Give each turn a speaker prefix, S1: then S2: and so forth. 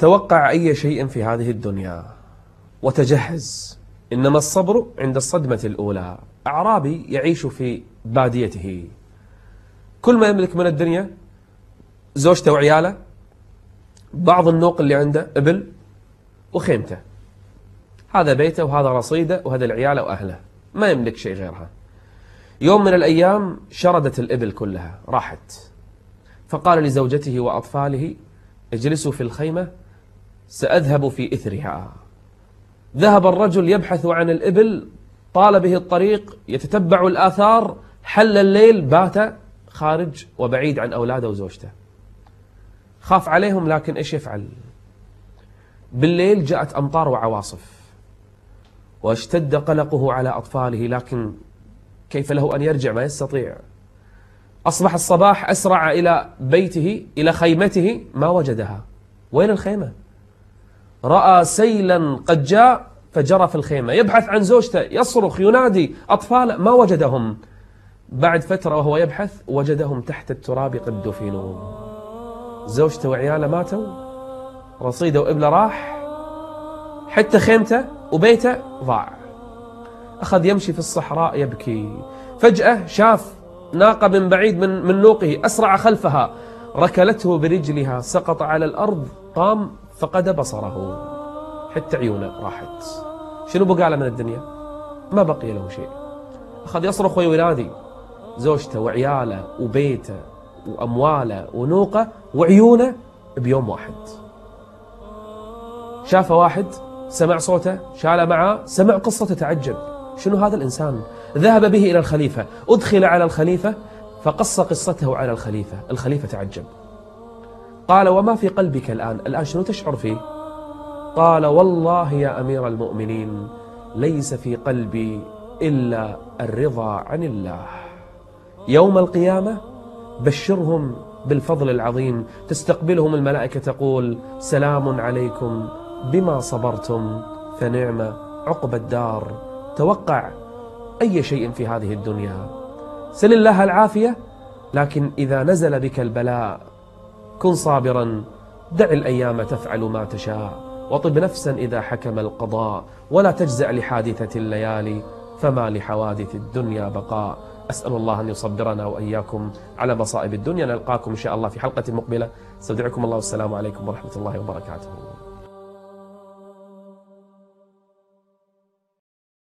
S1: توقع أي شيء في هذه الدنيا وتجهز. إنما الصبر عند الصدمة الأولى. أعرابي يعيش في باديته. كل ما يملك من الدنيا زوجته وعياله بعض النوق اللي عنده إبل وخيمته. هذا بيته وهذا رصيده وهذا العيال وأهله. ما يملك شيء غيرها. يوم من الأيام شردت الإبل كلها راحت. فقال لزوجته وأطفاله اجلسوا في الخيمة سأذهب في إثرها. ذهب الرجل يبحث عن الإبل طال به الطريق يتتبع الآثار حل الليل بات خارج وبعيد عن أولاده وزوجته. خاف عليهم لكن إيش يفعل؟ بالليل جاءت أمطار وعواصف واشتد قلقه على أطفاله لكن كيف له أن يرجع؟ ما يستطيع. أصبح الصباح أسرع إلى بيته إلى خيمته ما وجدها. وين الخيمة؟ رأى سيلا قد جاء فجرى في الخيمة. يبحث عن زوجته يصرخ ينادي. أطفال ما وجدهم. بعد فترة وهو يبحث وجدهم تحت التراب قد دفنوا زوجته وعياله ماتوا. رصيده وإبله راح. حتى خيمته وبيته ضاع. أخذ يمشي في الصحراء يبكي. فجأة شاف ناقة من بعيد من, من نوقه أسرع خلفها. ركلته برجلها سقط على الأرض قام فقد بصره. حتى عيونه راحت. شنو بقى له من الدنيا؟ ما بقي له شيء. أخذ يصرخ وينادي. زوجته وعياله وبيته وأمواله ونوقه وعيونه بيوم واحد. شاف واحد سمع صوته شال معه سمع قصته تعجب شنو هذا الإنسان؟ ذهب به إلى الخليفة. أدخل على الخليفة فقص قصته على الخليفة. الخليفة تعجب. قال وما في قلبك الآن؟ الآن شنو تشعر فيه؟ قال والله يا أمير المؤمنين ليس في قلبي إلا الرضا عن الله. يوم القيامة بشرهم بالفضل العظيم تستقبلهم الملائكة تقول سلام عليكم بما صبرتم فنعم عقب الدار. توقع أي شيء في هذه الدنيا. سل الله العافية لكن إذا نزل بك البلاء كن صابرا. دع الأيام تفعل ما تشاء وطب نفسا إذا حكم القضاء. ولا تجزع لحادثة الليالي فما لحوادث الدنيا بقاء. أسأل الله أن يصبرنا وإياكم على مصائب الدنيا. نلقاكم إن شاء الله في حلقة مقبلة. أستودعكم الله والسلام عليكم ورحمة الله وبركاته.